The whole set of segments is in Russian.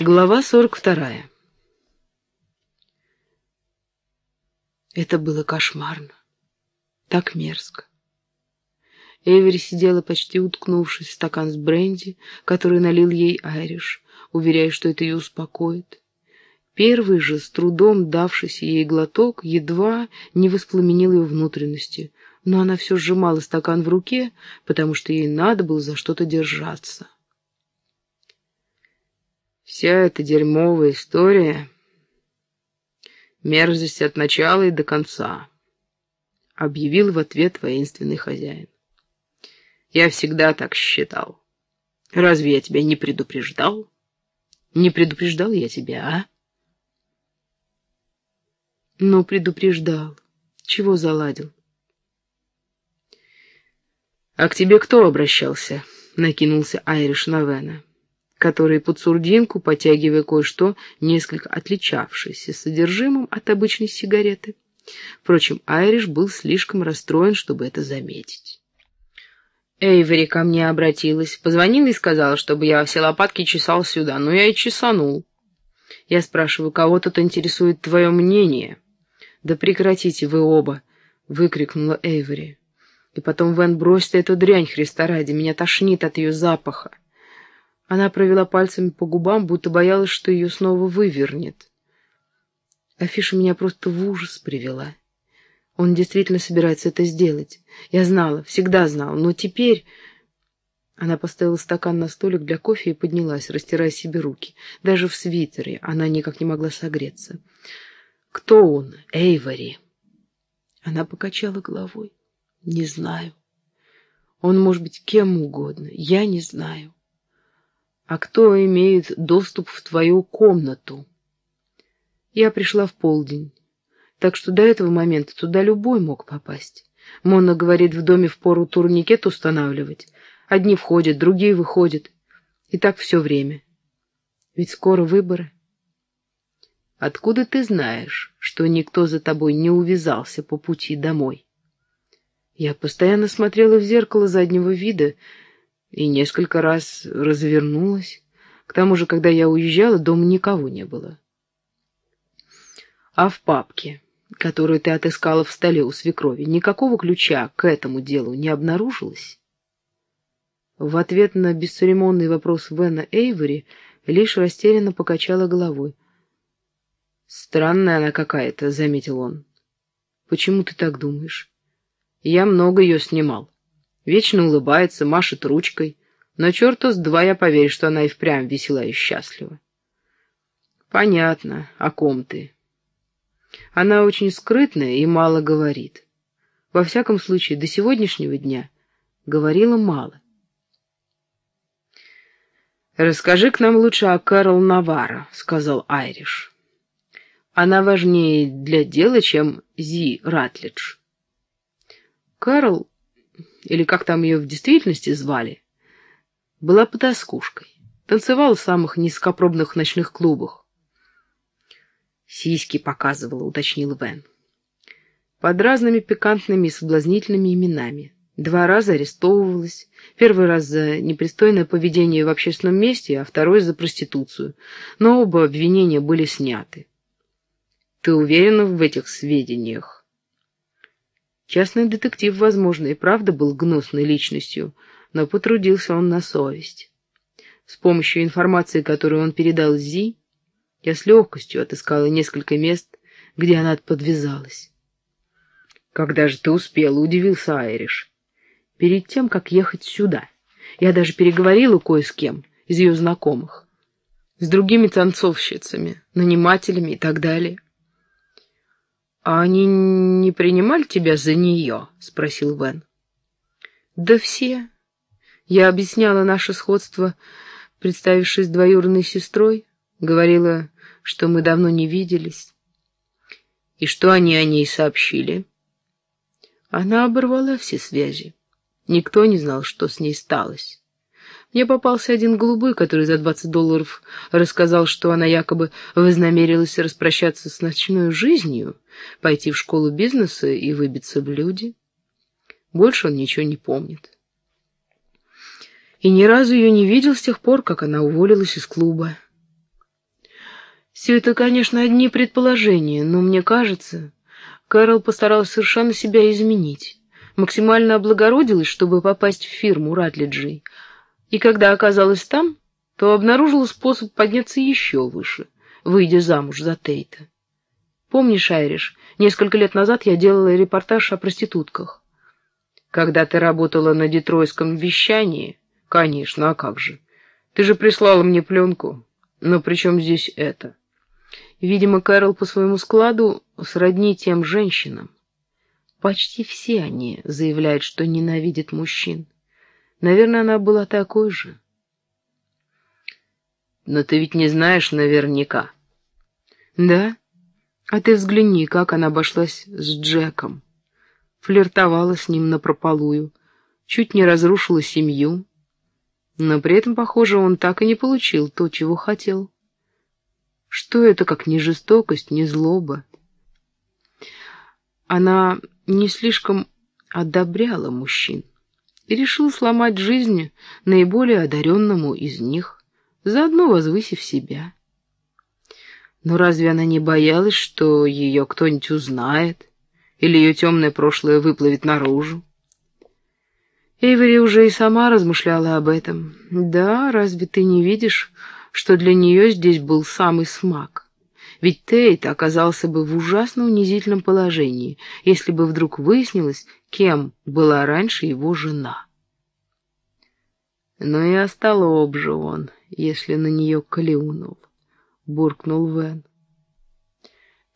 Глава 42. Это было кошмарно. Так мерзко. Эвери сидела почти уткнувшись в стакан с бренди, который налил ей Айриш, уверяя, что это ее успокоит. Первый же, с трудом давшийся ей глоток, едва не воспламенил ее внутренности, но она все сжимала стакан в руке, потому что ей надо было за что-то держаться. Вся эта дерьмовая история — мерзость от начала и до конца, — объявил в ответ воинственный хозяин. Я всегда так считал. Разве я тебя не предупреждал? Не предупреждал я тебя, а? Ну, предупреждал. Чего заладил? А к тебе кто обращался? Накинулся Айриш на Вена который под сурдинку, потягивая кое-что, несколько отличавшееся содержимым от обычной сигареты. Впрочем, Айриш был слишком расстроен, чтобы это заметить. Эйвери ко мне обратилась, позвонила и сказала, чтобы я все лопатки чесал сюда. Ну, я и чесанул. Я спрашиваю, кого тут интересует твое мнение? Да прекратите вы оба, выкрикнула Эйвери. И потом Вен бросит эту дрянь, Христа ради, меня тошнит от ее запаха. Она провела пальцами по губам, будто боялась, что ее снова вывернет. Афиша меня просто в ужас привела. Он действительно собирается это сделать. Я знала, всегда знала, но теперь... Она поставила стакан на столик для кофе и поднялась, растирая себе руки. Даже в свитере она никак не могла согреться. «Кто он? Эйвори?» Она покачала головой. «Не знаю. Он может быть кем угодно. Я не знаю. А кто имеет доступ в твою комнату? Я пришла в полдень, так что до этого момента туда любой мог попасть. Мона говорит, в доме впору турникет устанавливать. Одни входят, другие выходят. И так все время. Ведь скоро выборы. Откуда ты знаешь, что никто за тобой не увязался по пути домой? Я постоянно смотрела в зеркало заднего вида, и несколько раз развернулась. К тому же, когда я уезжала, дома никого не было. А в папке, которую ты отыскала в столе у свекрови, никакого ключа к этому делу не обнаружилось? В ответ на бесцеремонный вопрос Вена Эйвори лишь растерянно покачала головой. «Странная она какая-то», — заметил он. «Почему ты так думаешь?» «Я много ее снимал». Вечно улыбается, машет ручкой. Но черта с два я поверю, что она и впрямь весела и счастлива. Понятно, о ком ты. Она очень скрытная и мало говорит. Во всяком случае, до сегодняшнего дня говорила мало. «Расскажи к нам лучше о Кэрол Навара», — сказал Айриш. «Она важнее для дела, чем Зи Ратлидж». Кэрол или как там ее в действительности звали, была потаскушкой, танцевала в самых низкопробных ночных клубах. «Сиськи показывала», — уточнил Вен. Под разными пикантными и соблазнительными именами. Два раза арестовывалась. Первый раз за непристойное поведение в общественном месте, а второй за проституцию. Но оба обвинения были сняты. «Ты уверена в этих сведениях?» Частный детектив, возможно, и правда был гнусной личностью, но потрудился он на совесть. С помощью информации, которую он передал Зи, я с легкостью отыскала несколько мест, где она подвязалась. «Когда же ты успела?» — удивился Айриш. «Перед тем, как ехать сюда. Я даже переговорила кое с кем из ее знакомых. С другими танцовщицами, нанимателями и так далее. «А они не принимали тебя за нее?» — спросил Вен. «Да все. Я объясняла наше сходство, представившись двоюродной сестрой, говорила, что мы давно не виделись. И что они о ней сообщили?» Она оборвала все связи. Никто не знал, что с ней сталось. Мне попался один голубой, который за двадцать долларов рассказал, что она якобы вознамерилась распрощаться с ночной жизнью, пойти в школу бизнеса и выбиться в люди. Больше он ничего не помнит. И ни разу ее не видел с тех пор, как она уволилась из клуба. Все это, конечно, одни предположения, но мне кажется, Кэрол постаралась совершенно себя изменить. Максимально облагородилась, чтобы попасть в фирму Ратлиджей. И когда оказалась там, то обнаружила способ подняться еще выше, выйдя замуж за Тейта. Помнишь, Айриш, несколько лет назад я делала репортаж о проститутках. Когда ты работала на детройском вещании? Конечно, а как же? Ты же прислала мне пленку. Но при чем здесь это? Видимо, Кэрол по своему складу сродни тем женщинам. Почти все они заявляют, что ненавидят мужчин. Наверное, она была такой же. Но ты ведь не знаешь наверняка. Да? А ты взгляни, как она обошлась с Джеком. Флиртовала с ним напропалую, чуть не разрушила семью. Но при этом, похоже, он так и не получил то, чего хотел. Что это, как не жестокость, не злоба? Она не слишком одобряла мужчин и решила сломать жизнь наиболее одаренному из них, заодно возвысив себя. Но разве она не боялась, что ее кто-нибудь узнает, или ее темное прошлое выплывет наружу? Эйвери уже и сама размышляла об этом. Да, разве ты не видишь, что для нее здесь был самый смак? Ведь Тейт оказался бы в ужасно унизительном положении, если бы вдруг выяснилось, кем была раньше его жена. Но и осталось же он, если на нее клюнул, — буркнул Вен.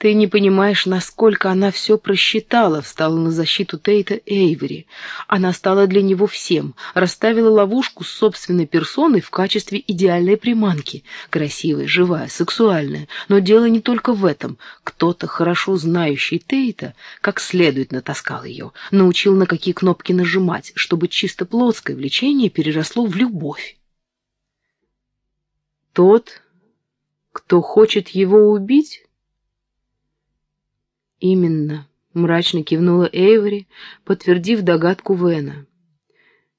«Ты не понимаешь, насколько она все просчитала», — встала на защиту Тейта Эйвери. Она стала для него всем, расставила ловушку с собственной персоной в качестве идеальной приманки. Красивая, живая, сексуальная. Но дело не только в этом. Кто-то, хорошо знающий Тейта, как следует натаскал ее, научил, на какие кнопки нажимать, чтобы чисто плотское влечение переросло в любовь. Тот, кто хочет его убить «Именно», — мрачно кивнула Эйвори, подтвердив догадку Вена.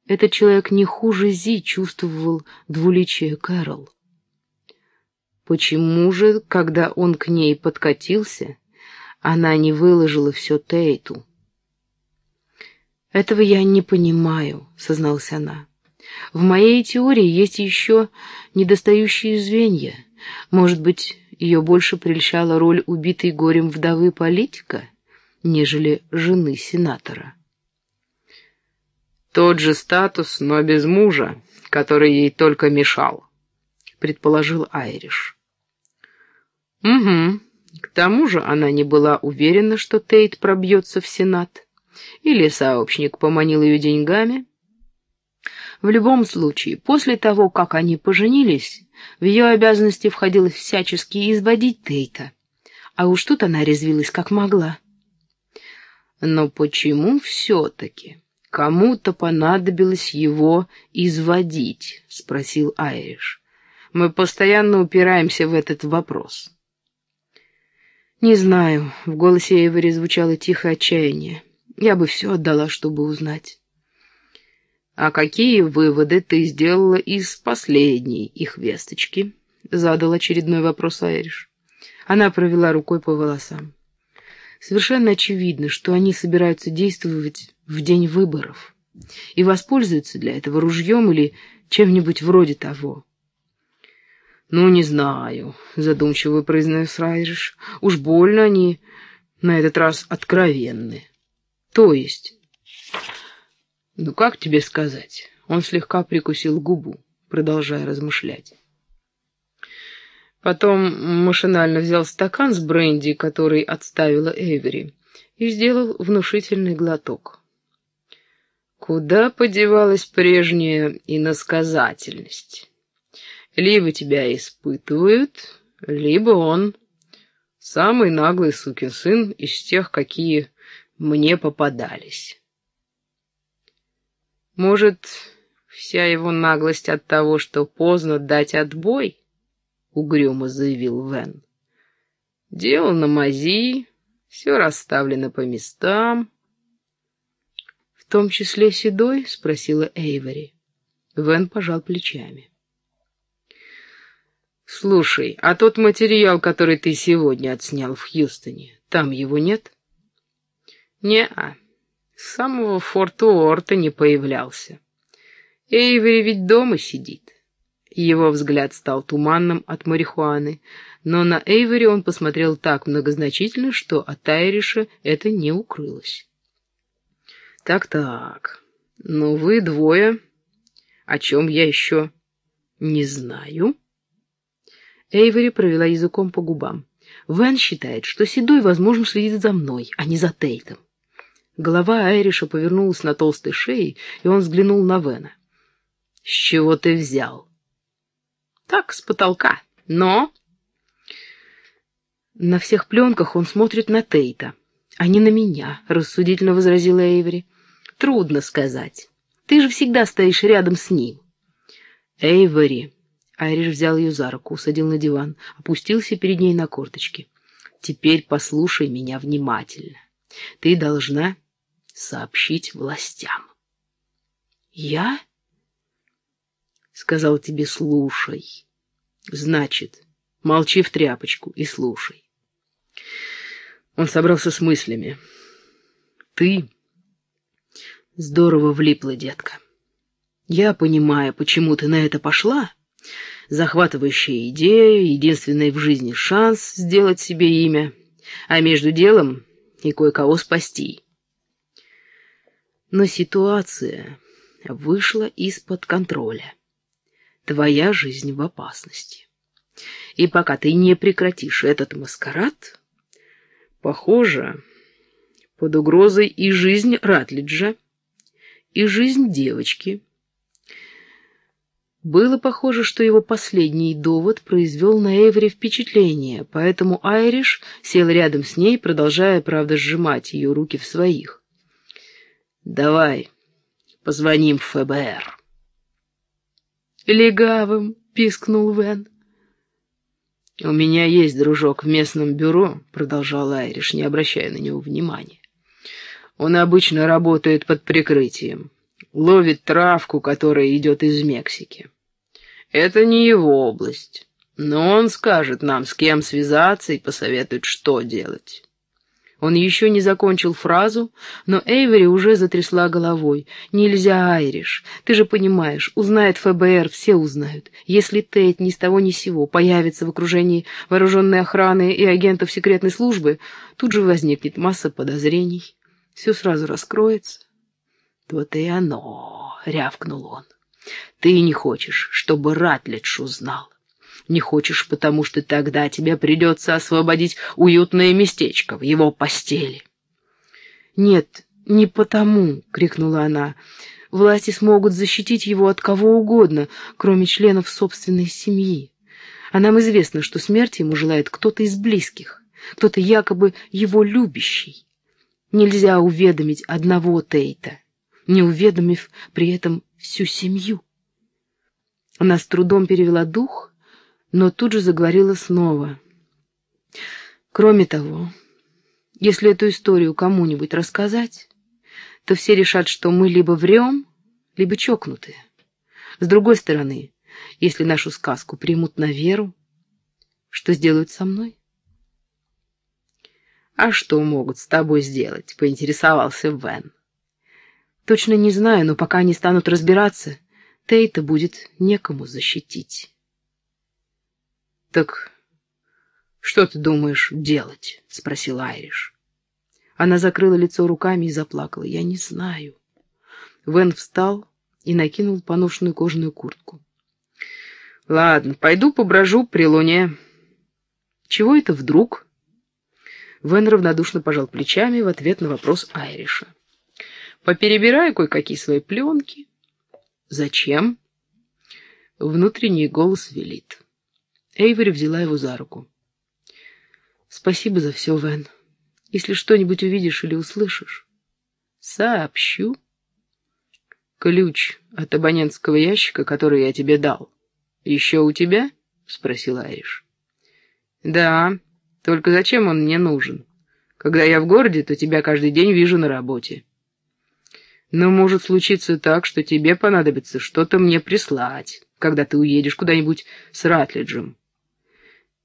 «Этот человек не хуже Зи чувствовал двуличие Кэрол». Почему же, когда он к ней подкатился, она не выложила все Тейту? «Этого я не понимаю», — созналась она. «В моей теории есть еще недостающие звенья. Может быть, ее больше прельщала роль убитой горем вдовы политика, нежели жены сенатора. «Тот же статус, но без мужа, который ей только мешал», — предположил Айриш. «Угу. К тому же она не была уверена, что Тейт пробьется в Сенат. Или сообщник поманил ее деньгами». В любом случае, после того, как они поженились, в ее обязанности входило всячески изводить Тейта. А уж тут она резвилась как могла. Но почему все-таки кому-то понадобилось его изводить? — спросил Айриш. Мы постоянно упираемся в этот вопрос. «Не знаю», — в голосе Эйвори звучало тихое отчаяние. «Я бы все отдала, чтобы узнать». «А какие выводы ты сделала из последней их весточки?» — задал очередной вопрос Айриш. Она провела рукой по волосам. Совершенно очевидно, что они собираются действовать в день выборов и воспользуются для этого ружьем или чем-нибудь вроде того. «Ну, не знаю», — задумчиво произнес Райриш. «Уж больно они на этот раз откровенны». «То есть?» «Ну, как тебе сказать?» Он слегка прикусил губу, продолжая размышлять. Потом машинально взял стакан с бренди, который отставила Эвери, и сделал внушительный глоток. Куда подевалась прежняя иносказательность? Либо тебя испытывают, либо он самый наглый сукин сын из тех, какие мне попадались. Может, вся его наглость от того, что поздно дать отбой? — угрюмо заявил Вен. Дело на мази, все расставлено по местам. — В том числе седой? — спросила Эйвори. Вен пожал плечами. — «Слушай, а тот материал, который ты сегодня отснял в Хьюстоне, там его нет?» «Не-а, с самого форта Уорта не появлялся. Эйвери ведь дома сидит». Его взгляд стал туманным от марихуаны, но на Эйвери он посмотрел так многозначительно, что от Айриша это не укрылось. «Так-так, ну вы двое, о чем я еще не знаю?» Эйвери провела языком по губам. Вен считает, что Седой, возможно, следит за мной, а не за Тейтом. Голова Айриша повернулась на толстой шее, и он взглянул на Вена. «С чего ты взял?» «Так, с потолка. Но...» «На всех пленках он смотрит на Тейта, а не на меня», — рассудительно возразила Эйвери. «Трудно сказать. Ты же всегда стоишь рядом с ним». «Эйвери», Айриш взял ее за руку, усадил на диван, опустился перед ней на корточки. «Теперь послушай меня внимательно. Ты должна сообщить властям». «Я?» «Сказал тебе, слушай. Значит, молчи в тряпочку и слушай». Он собрался с мыслями. «Ты здорово влипла, детка. Я понимаю, почему ты на это пошла» захватывающая идея, единственный в жизни шанс сделать себе имя, а между делом и кое-кого спасти. Но ситуация вышла из-под контроля. Твоя жизнь в опасности. И пока ты не прекратишь этот маскарад, похоже, под угрозой и жизнь Ратлиджа, и жизнь девочки — было похоже, что его последний довод произвел на Эвери впечатление, поэтому Айриш сел рядом с ней, продолжая, правда, сжимать ее руки в своих. «Давай, позвоним в ФБР». «Легавым», — пискнул Вен. «У меня есть дружок в местном бюро», — продолжал Айриш, не обращая на него внимания. «Он обычно работает под прикрытием ловит травку, которая идет из Мексики. Это не его область, но он скажет нам, с кем связаться и посоветует, что делать. Он еще не закончил фразу, но Эйвери уже затрясла головой. «Нельзя, Айриш. Ты же понимаешь, узнает ФБР, все узнают. Если Тейт ни с того ни сего появится в окружении вооруженной охраны и агентов секретной службы, тут же возникнет масса подозрений. Все сразу раскроется». «Вот и оно!» — рявкнул он. «Ты не хочешь, чтобы Ратлидж узнал. Не хочешь, потому что тогда тебе придется освободить уютное местечко в его постели». «Нет, не потому!» — крикнула она. «Власти смогут защитить его от кого угодно, кроме членов собственной семьи. А нам известно, что смерти ему желает кто-то из близких, кто-то якобы его любящий. Нельзя уведомить одного Тейта» не уведомив при этом всю семью. Она с трудом перевела дух, но тут же заговорила снова. Кроме того, если эту историю кому-нибудь рассказать, то все решат, что мы либо врем, либо чокнутые. С другой стороны, если нашу сказку примут на веру, что сделают со мной? «А что могут с тобой сделать?» — поинтересовался Вен. Точно не знаю, но пока они станут разбираться, Тейта будет некому защитить. «Так что ты думаешь делать?» — спросил Айриш. Она закрыла лицо руками и заплакала. «Я не знаю». Вен встал и накинул поношенную кожаную куртку. «Ладно, пойду поброжу при луне». «Чего это вдруг?» Вен равнодушно пожал плечами в ответ на вопрос Айриша. Поперебираю кое-какие свои пленки. Зачем? Внутренний голос велит. Эйвери взяла его за руку. Спасибо за все, Вен. Если что-нибудь увидишь или услышишь, сообщу. Ключ от абонентского ящика, который я тебе дал, еще у тебя? Спросил Айриш. Да, только зачем он мне нужен? Когда я в городе, то тебя каждый день вижу на работе. Но может случиться так, что тебе понадобится что-то мне прислать, когда ты уедешь куда-нибудь с Ратлиджем.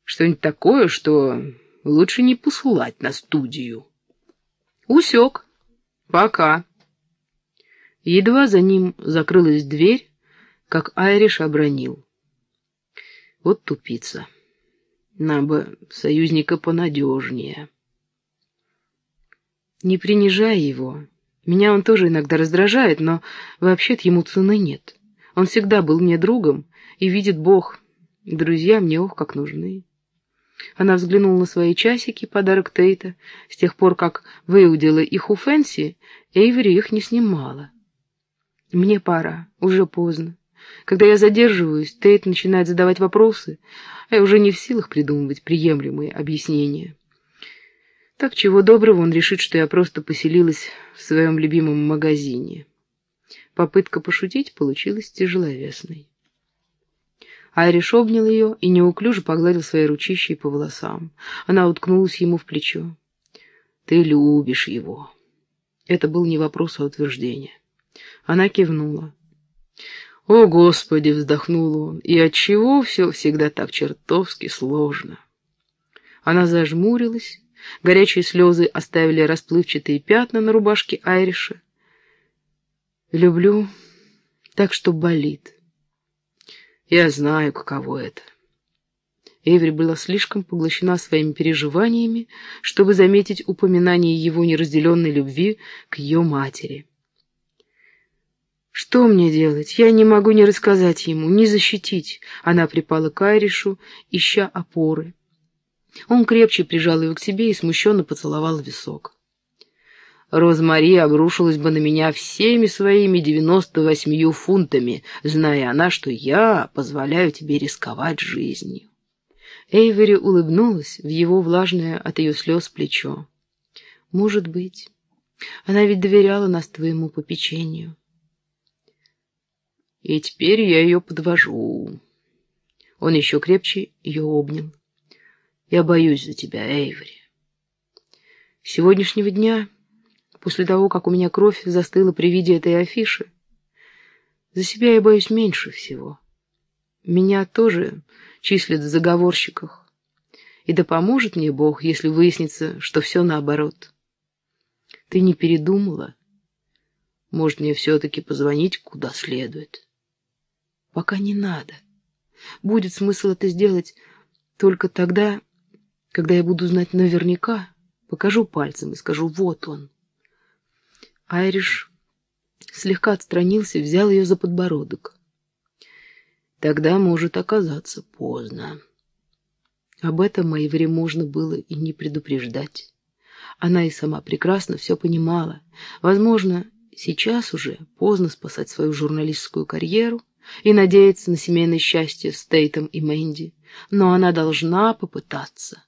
Что-нибудь такое, что лучше не посылать на студию. Усек. Пока. Едва за ним закрылась дверь, как Айриш обронил. Вот тупица. Нам бы союзника понадежнее. Не принижай его. Меня он тоже иногда раздражает, но вообще-то ему цены нет. Он всегда был мне другом, и видит Бог, друзья мне ох как нужны. Она взглянула на свои часики, подарок Тейта. С тех пор, как выудила их у Фэнси, Эйвери их не снимала. Мне пора, уже поздно. Когда я задерживаюсь, Тейт начинает задавать вопросы, а я уже не в силах придумывать приемлемые объяснения. Так чего доброго он решит, что я просто поселилась в своем любимом магазине. Попытка пошутить получилась тяжеловесной. Айриш обнял ее и неуклюже погладил свои ручищей по волосам. Она уткнулась ему в плечо. «Ты любишь его». Это был не вопрос, а утверждение. Она кивнула. «О, Господи!» — вздохнул он. «И отчего все всегда так чертовски сложно?» Она зажмурилась. Горячие слезы оставили расплывчатые пятна на рубашке Айриша. «Люблю так, что болит». «Я знаю, каково это». Эйври была слишком поглощена своими переживаниями, чтобы заметить упоминание его неразделенной любви к ее матери. «Что мне делать? Я не могу ни рассказать ему, ни защитить». Она припала к Айришу, ища опоры. Он крепче прижал ее к себе и смущенно поцеловал висок. Розмари обрушилась бы на меня всеми своими девяносто восьмию фунтами, зная она, что я позволяю тебе рисковать жизнью. Эйвери улыбнулась в его влажное от ее слез плечо. «Может быть. Она ведь доверяла нас твоему попечению». И теперь я ее подвожу. Он еще крепче ее обнял. Я боюсь за тебя, Эйвори. С сегодняшнего дня, после того, как у меня кровь застыла при виде этой афиши, за себя я боюсь меньше всего. Меня тоже числят в заговорщиках. И да поможет мне Бог, если выяснится, что все наоборот. Ты не передумала? Может, мне все-таки позвонить куда следует?» Пока не надо. Будет смысл это сделать только тогда, когда я буду знать наверняка, покажу пальцем и скажу «вот он». Айриш слегка отстранился, взял ее за подбородок. Тогда может оказаться поздно. Об этом Майвре можно было и не предупреждать. Она и сама прекрасно все понимала. Возможно, сейчас уже поздно спасать свою журналистскую карьеру, и надеяться на семейное счастье с Тейтом и Мэнди, но она должна попытаться.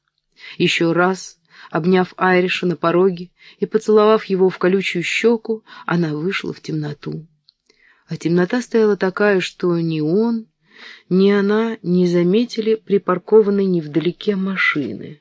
Еще раз, обняв Айриша на пороге и поцеловав его в колючую щеку, она вышла в темноту. А темнота стояла такая, что ни он, ни она не заметили припаркованной невдалеке машины.